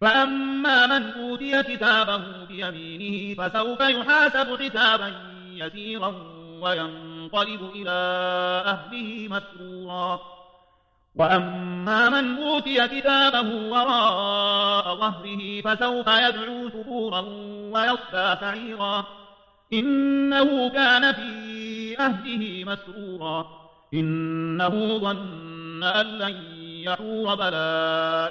فأما من أوتي كتابه بيمينه فسوف يحاسب حسابا يسيرا وينقلب إلى أهله مسرورا وأما من أوتي كتابه وراء ظهره فسوف يدعو ثبورا ويصفى سعيرا إنه كان في أهله مسرورا إنه ظن أن لن يحور بلى